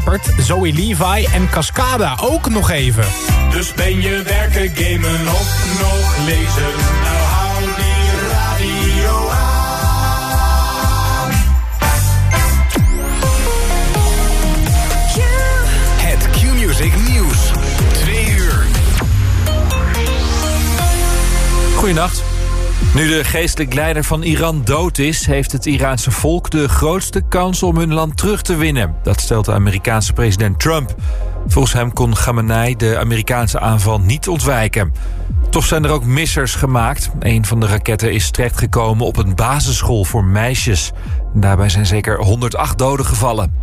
Shepard, Zoe Levi en Cascada ook nog even. Dus ben je werken, gamen of nog lezen? Nou hou die radio aan. Het Q-Music Nieuws. Twee uur. Goedenacht. Nu de geestelijk leider van Iran dood is... heeft het Iraanse volk de grootste kans om hun land terug te winnen. Dat stelt de Amerikaanse president Trump. Volgens hem kon Khamenei de Amerikaanse aanval niet ontwijken. Toch zijn er ook missers gemaakt. Een van de raketten is terechtgekomen op een basisschool voor meisjes. Daarbij zijn zeker 108 doden gevallen.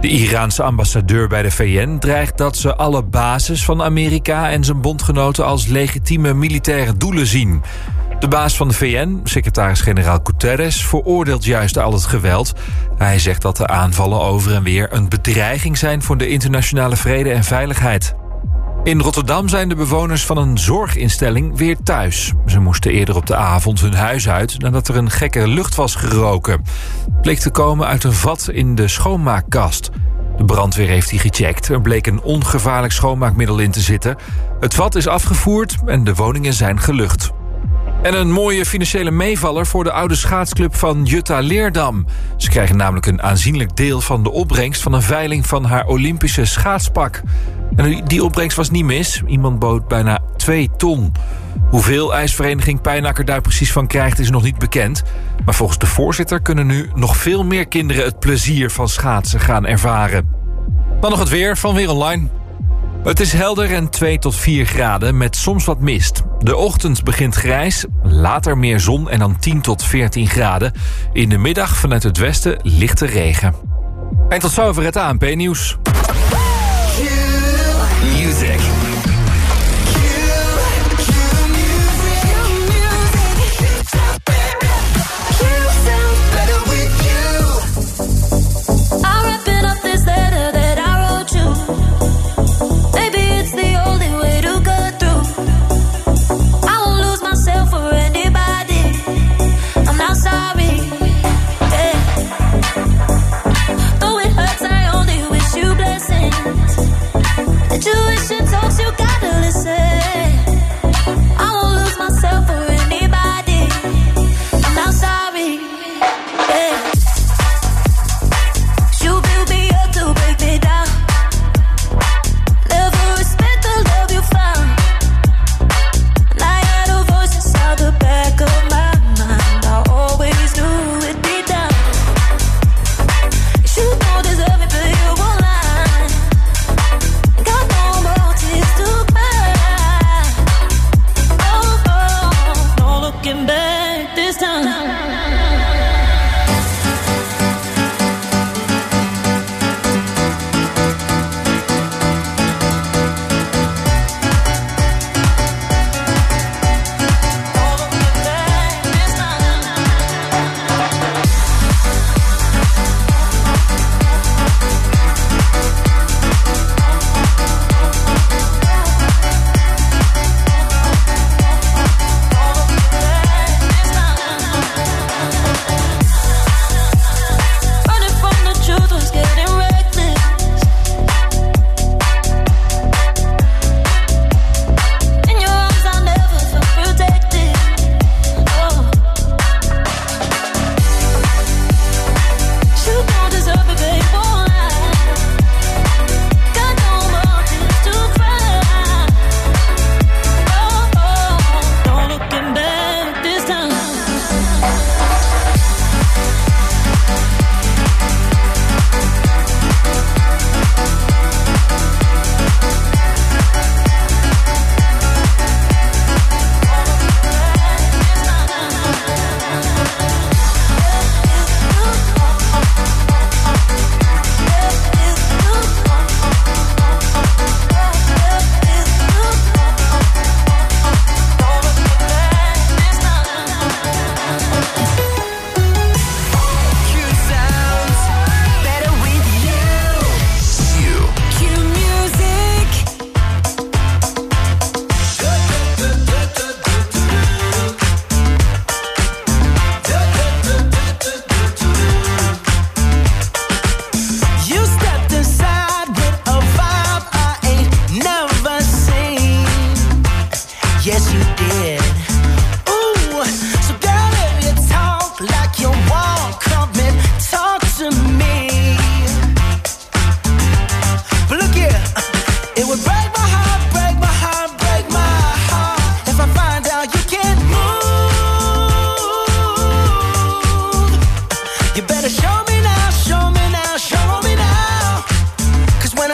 De Iraanse ambassadeur bij de VN dreigt dat ze alle bases van Amerika en zijn bondgenoten als legitieme militaire doelen zien. De baas van de VN, secretaris-generaal Guterres, veroordeelt juist al het geweld. Hij zegt dat de aanvallen over en weer een bedreiging zijn voor de internationale vrede en veiligheid. In Rotterdam zijn de bewoners van een zorginstelling weer thuis. Ze moesten eerder op de avond hun huis uit nadat er een gekke lucht was geroken. Het bleek te komen uit een vat in de schoonmaakkast. De brandweer heeft die gecheckt. Er bleek een ongevaarlijk schoonmaakmiddel in te zitten. Het vat is afgevoerd en de woningen zijn gelucht. En een mooie financiële meevaller voor de oude schaatsclub van Jutta Leerdam. Ze krijgen namelijk een aanzienlijk deel van de opbrengst... van een veiling van haar Olympische schaatspak. En die opbrengst was niet mis. Iemand bood bijna 2 ton. Hoeveel ijsvereniging Pijnakker daar precies van krijgt is nog niet bekend. Maar volgens de voorzitter kunnen nu nog veel meer kinderen... het plezier van schaatsen gaan ervaren. Dan nog het weer van Weer Online. Het is helder en 2 tot 4 graden met soms wat mist. De ochtend begint grijs, later meer zon en dan 10 tot 14 graden. In de middag vanuit het westen lichte regen. En tot zover het ANP-nieuws.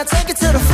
Take it to the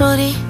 shorty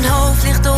mijn hoofd ligt op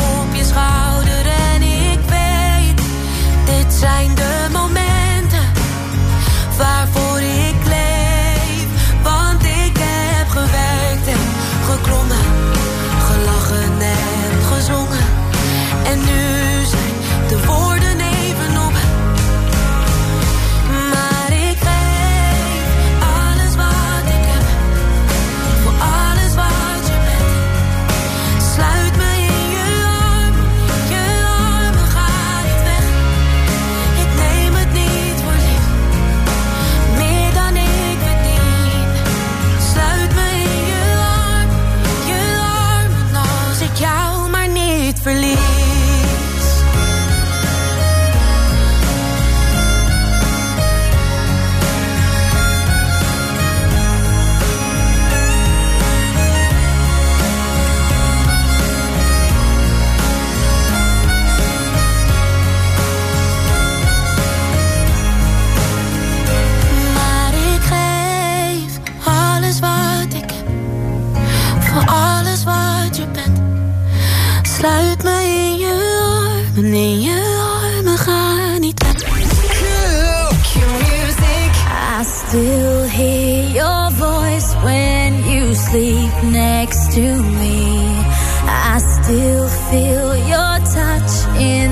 sleep next to me. I still feel your touch in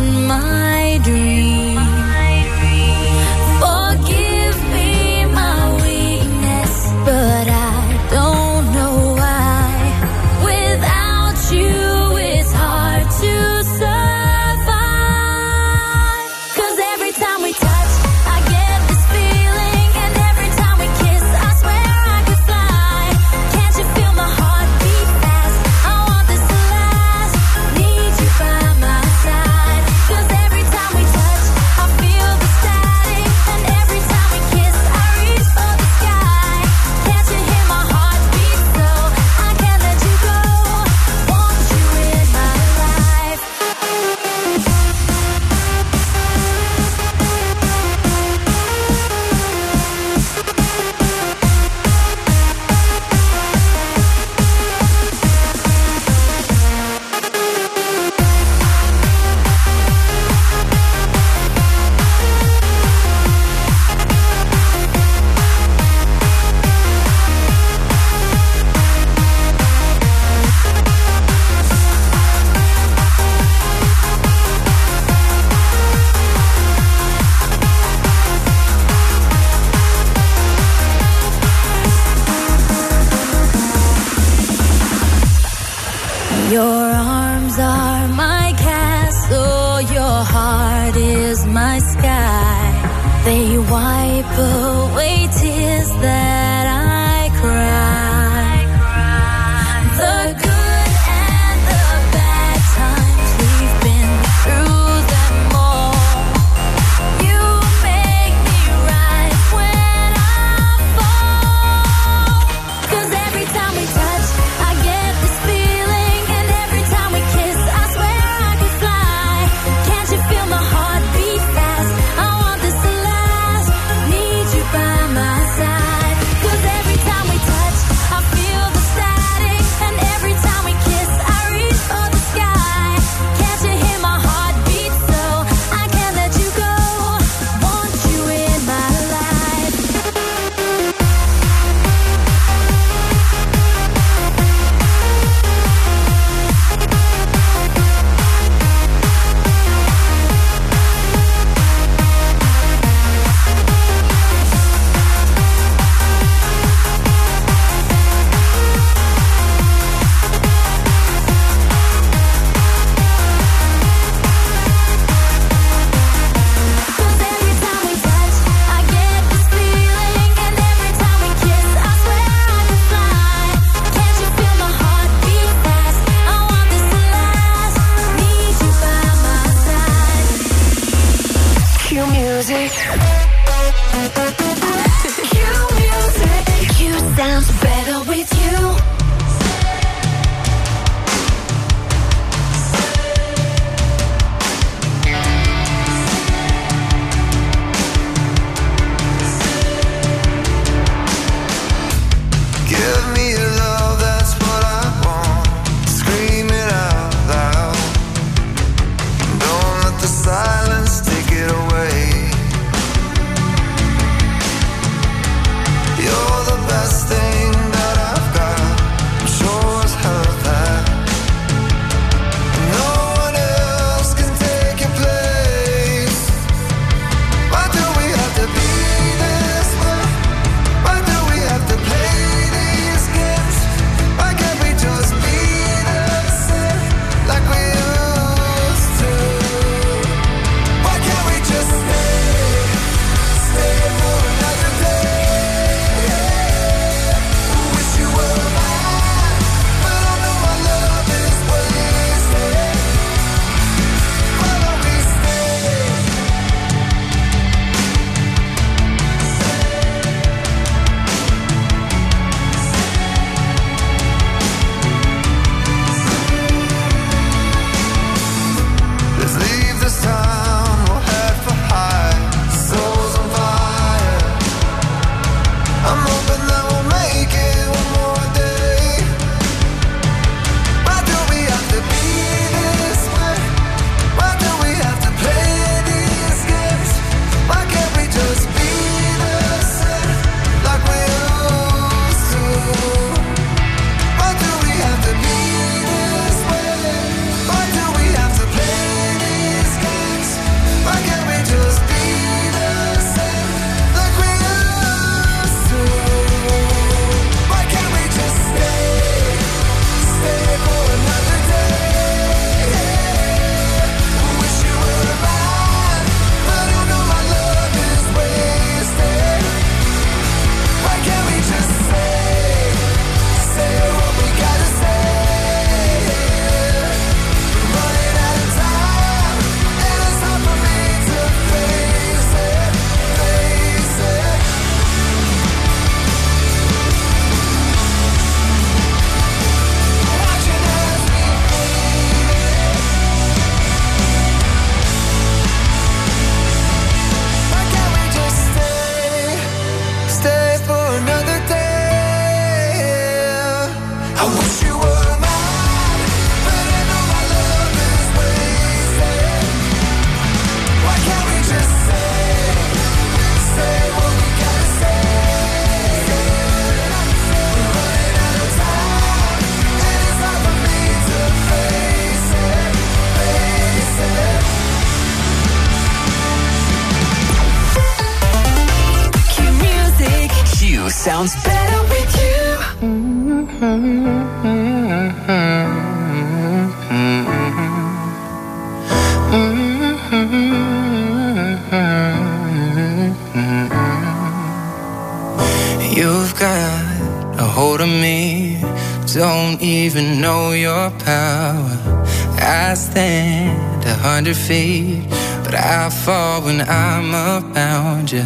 under feet. But I fall when I'm around you.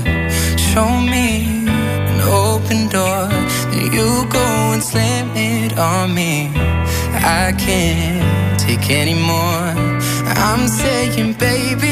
Show me an open door, and you go and slam it on me. I can't take anymore. I'm saying, baby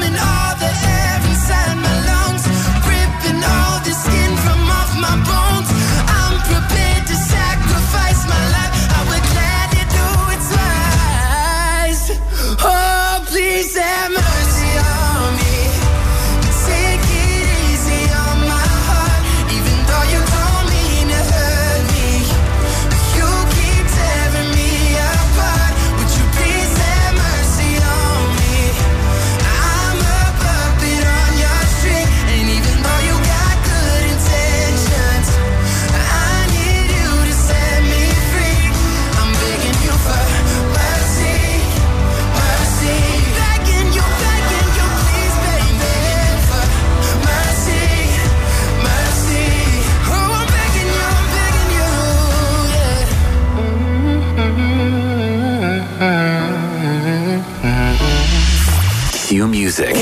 Q Music.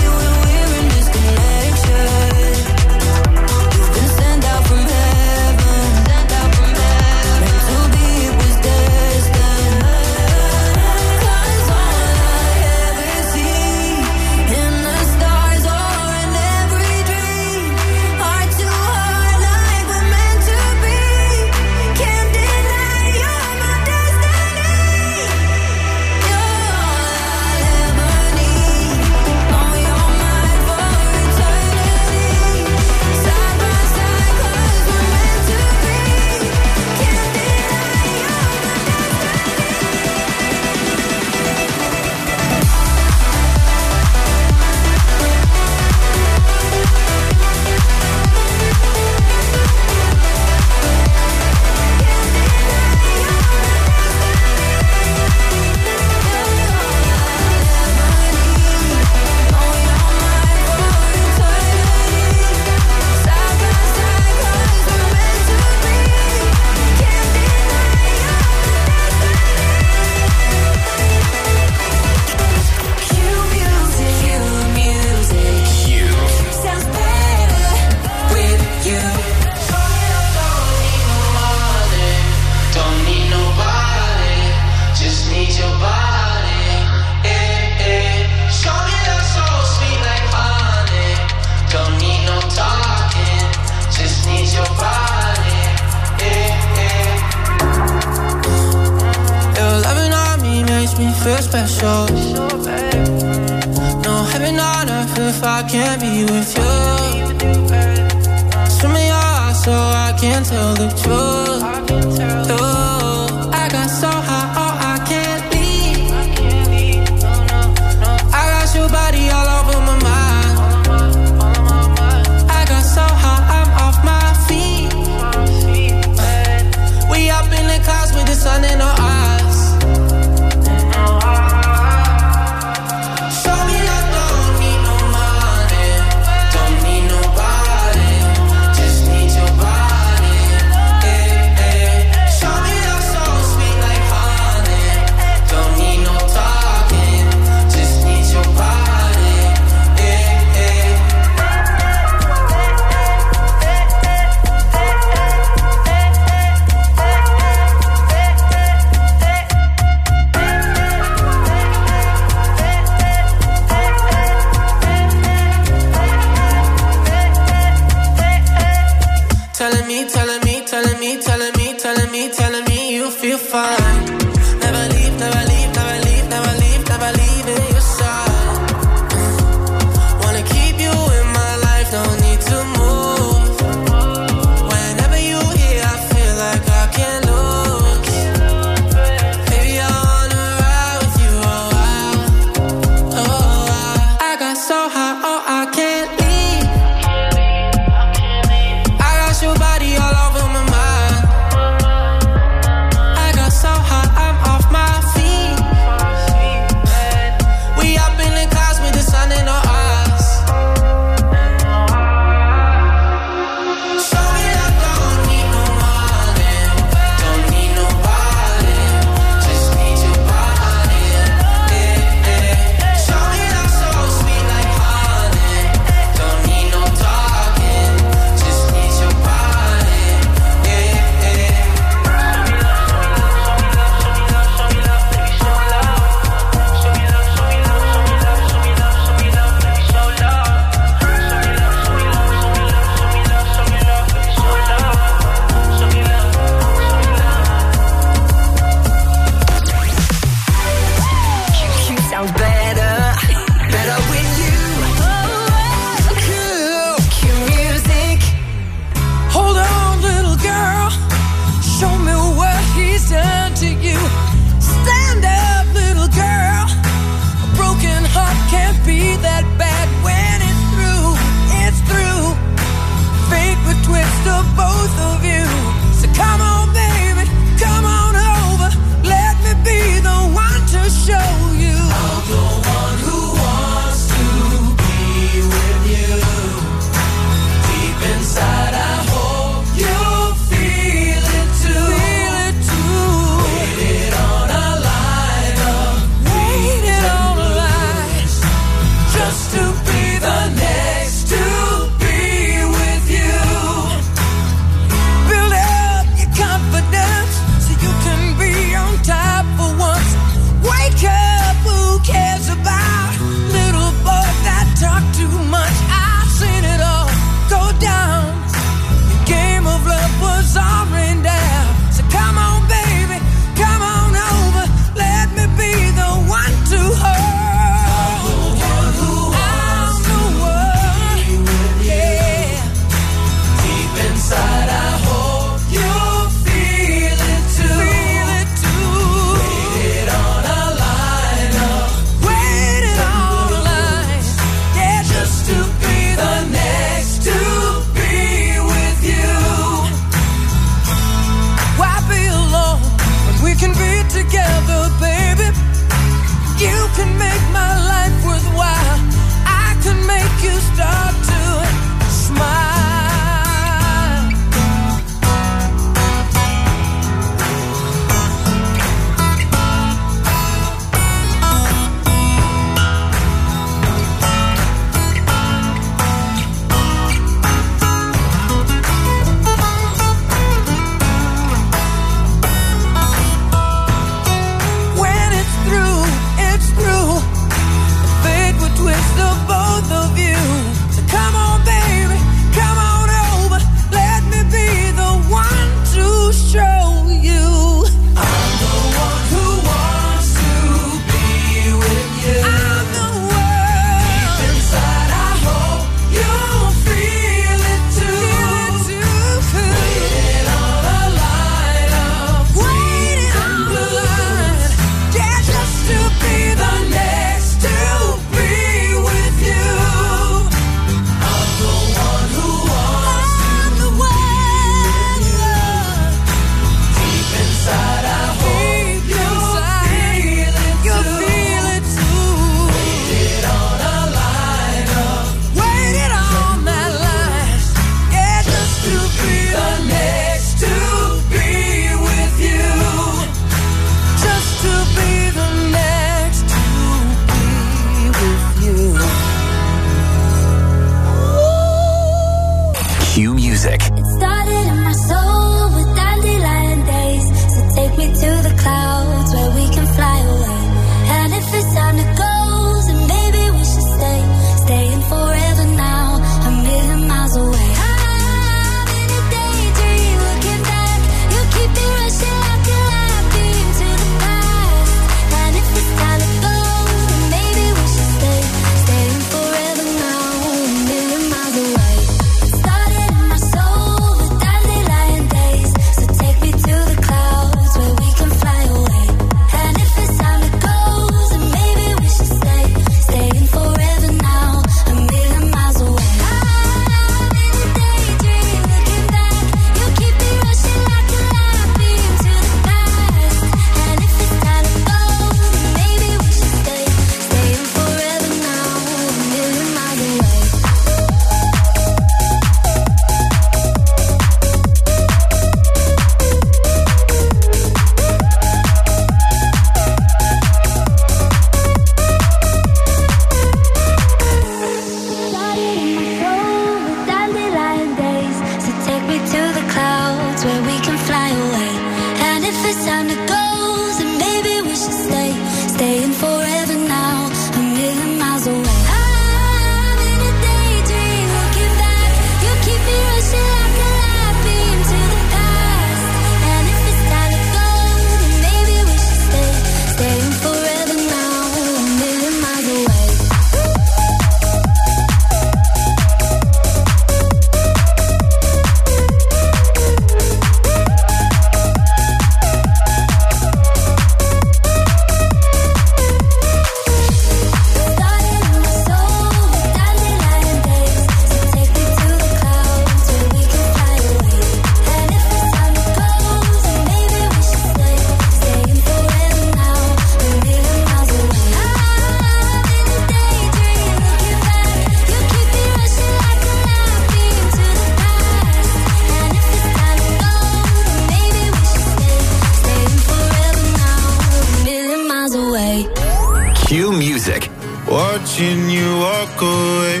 watching you walk away.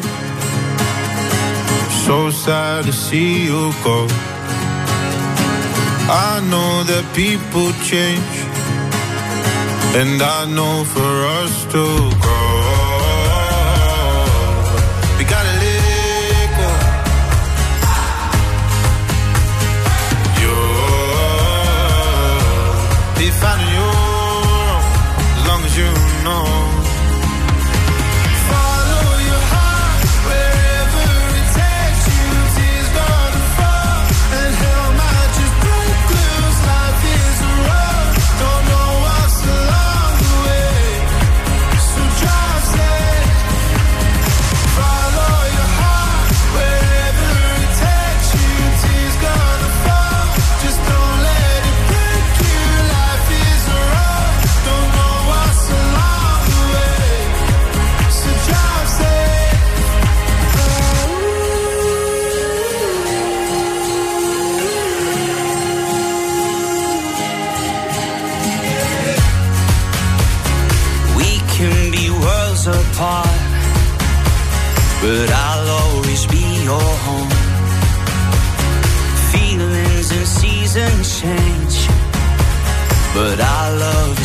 So sad to see you go. I know that people change, and I know for us to grow. but I love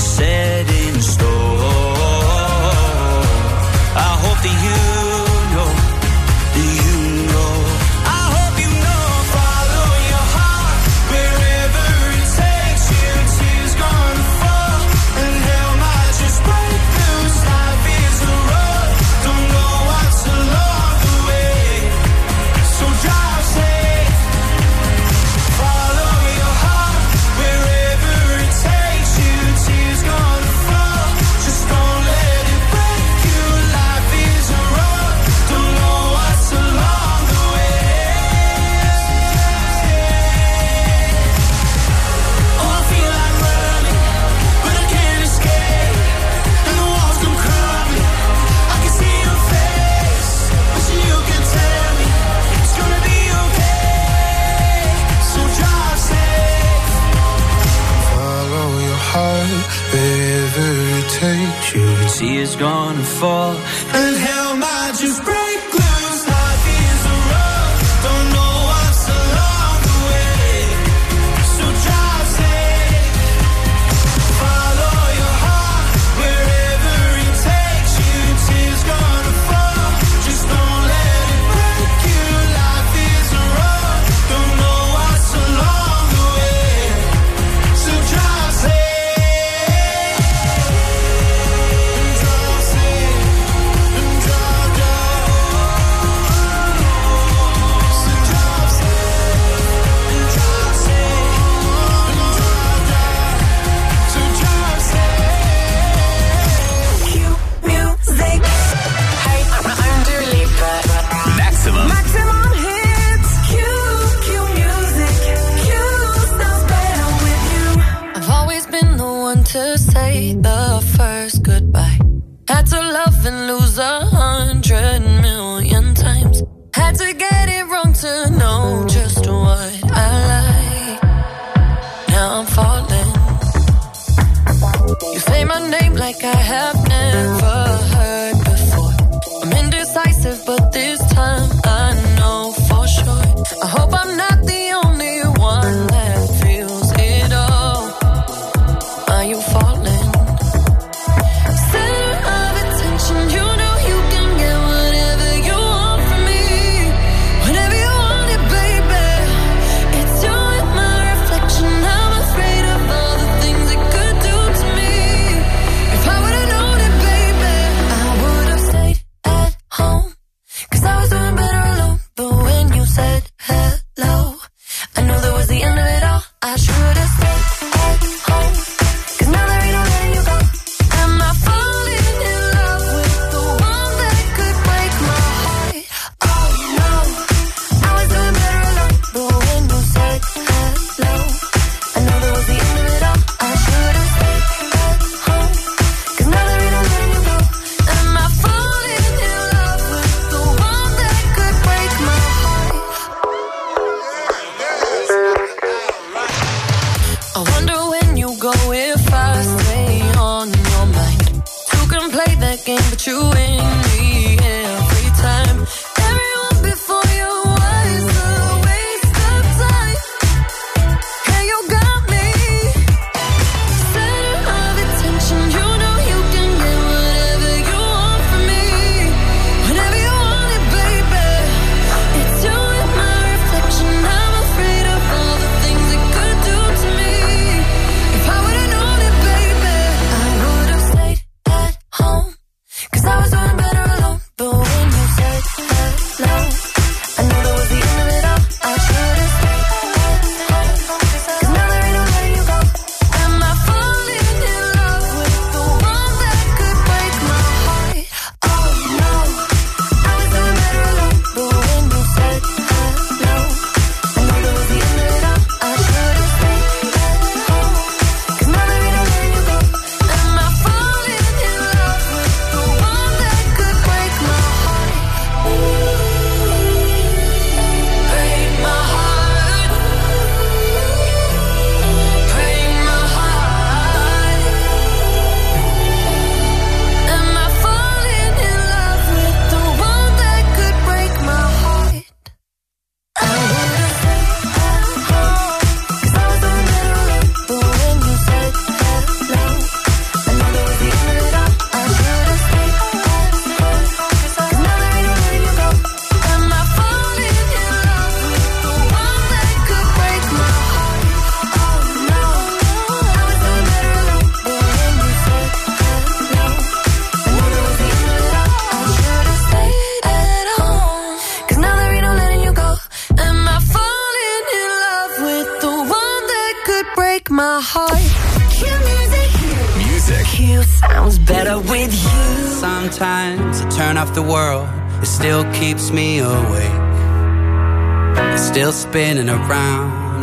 to say the first goodbye. Had to love and lose a hundred million times. Had to get it wrong to know.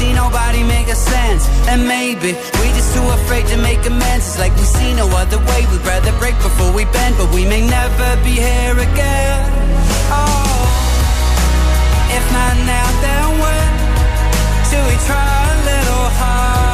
see nobody make a sense. And maybe we just too afraid to make amends. It's like we see no other way. We'd rather break before we bend, but we may never be here again. Oh, if not now, then when? Should we try a little harder?